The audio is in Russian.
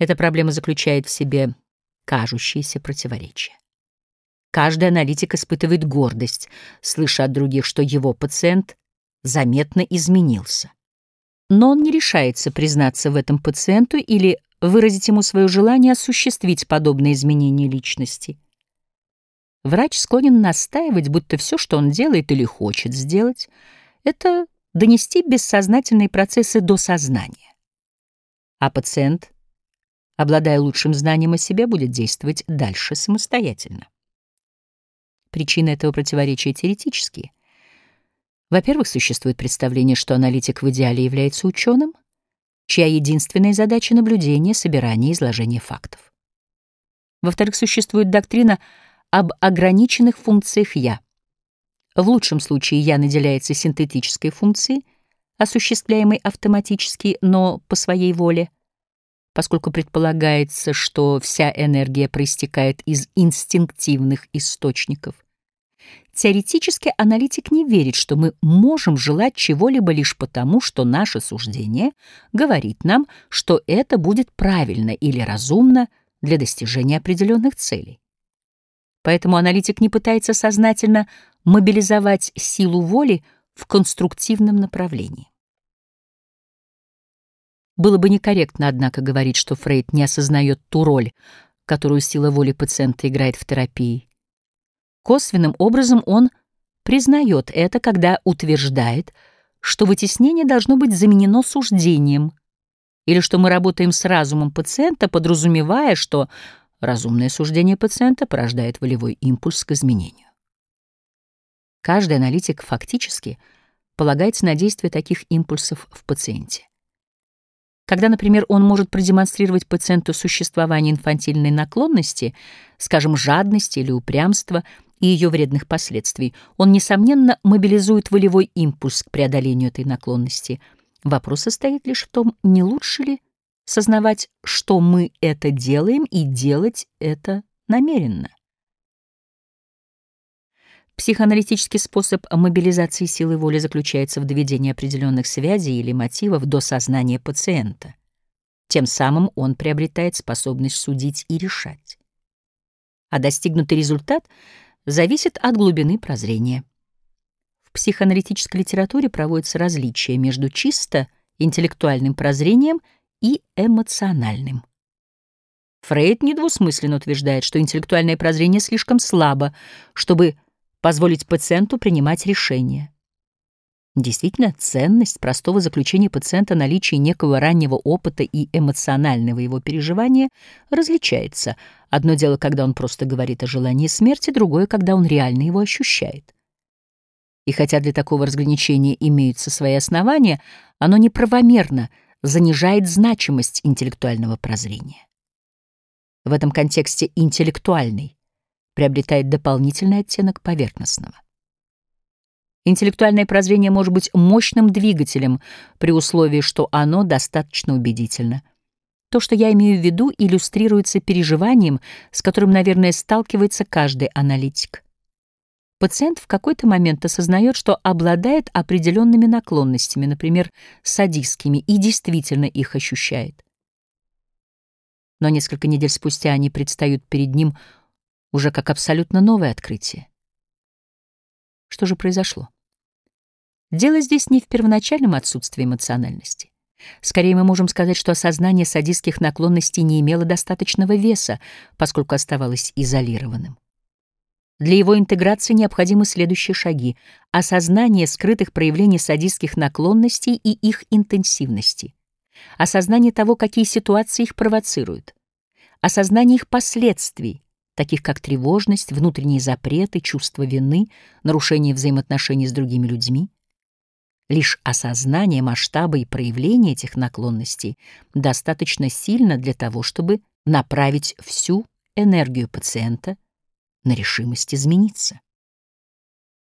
Эта проблема заключает в себе кажущиеся противоречия. Каждый аналитик испытывает гордость, слыша от других, что его пациент заметно изменился. Но он не решается признаться в этом пациенту или выразить ему свое желание осуществить подобные изменения личности. Врач склонен настаивать, будто все, что он делает или хочет сделать, это донести бессознательные процессы до сознания. А пациент, обладая лучшим знанием о себе, будет действовать дальше самостоятельно. Причины этого противоречия теоретические. Во-первых, существует представление, что аналитик в идеале является ученым, чья единственная задача — наблюдение, собирание и изложение фактов. Во-вторых, существует доктрина об ограниченных функциях «я». В лучшем случае «я» наделяется синтетической функцией, осуществляемой автоматически, но по своей воле, поскольку предполагается, что вся энергия проистекает из инстинктивных источников — Теоретически аналитик не верит, что мы можем желать чего-либо лишь потому, что наше суждение говорит нам, что это будет правильно или разумно для достижения определенных целей. Поэтому аналитик не пытается сознательно мобилизовать силу воли в конструктивном направлении. Было бы некорректно, однако, говорить, что Фрейд не осознает ту роль, которую сила воли пациента играет в терапии. Косвенным образом он признает это, когда утверждает, что вытеснение должно быть заменено суждением, или что мы работаем с разумом пациента, подразумевая, что разумное суждение пациента порождает волевой импульс к изменению. Каждый аналитик фактически полагается на действие таких импульсов в пациенте. Когда, например, он может продемонстрировать пациенту существование инфантильной наклонности, скажем, жадности или упрямства, и ее вредных последствий, он, несомненно, мобилизует волевой импульс к преодолению этой наклонности. Вопрос состоит лишь в том, не лучше ли сознавать, что мы это делаем, и делать это намеренно. Психоаналитический способ мобилизации силы воли заключается в доведении определенных связей или мотивов до сознания пациента. Тем самым он приобретает способность судить и решать. А достигнутый результат зависит от глубины прозрения. В психоаналитической литературе проводится различие между чисто интеллектуальным прозрением и эмоциональным. Фрейд недвусмысленно утверждает, что интеллектуальное прозрение слишком слабо, чтобы позволить пациенту принимать решения. Действительно, ценность простого заключения пациента о наличии некого раннего опыта и эмоционального его переживания различается. Одно дело, когда он просто говорит о желании смерти, другое, когда он реально его ощущает. И хотя для такого разграничения имеются свои основания, оно неправомерно занижает значимость интеллектуального прозрения. В этом контексте интеллектуальный приобретает дополнительный оттенок поверхностного. Интеллектуальное прозрение может быть мощным двигателем при условии, что оно достаточно убедительно. То, что я имею в виду, иллюстрируется переживанием, с которым, наверное, сталкивается каждый аналитик. Пациент в какой-то момент осознает, что обладает определенными наклонностями, например, садистскими, и действительно их ощущает. Но несколько недель спустя они предстают перед ним уже как абсолютно новое открытие. Что же произошло? Дело здесь не в первоначальном отсутствии эмоциональности. Скорее, мы можем сказать, что осознание садистских наклонностей не имело достаточного веса, поскольку оставалось изолированным. Для его интеграции необходимы следующие шаги — осознание скрытых проявлений садистских наклонностей и их интенсивности, осознание того, какие ситуации их провоцируют, осознание их последствий, таких как тревожность, внутренние запреты, чувство вины, нарушение взаимоотношений с другими людьми. Лишь осознание масштаба и проявления этих наклонностей достаточно сильно для того, чтобы направить всю энергию пациента на решимость измениться.